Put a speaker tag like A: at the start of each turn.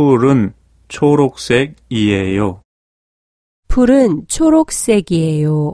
A: 풀은 초록색이에요.
B: 풀은 초록색이에요.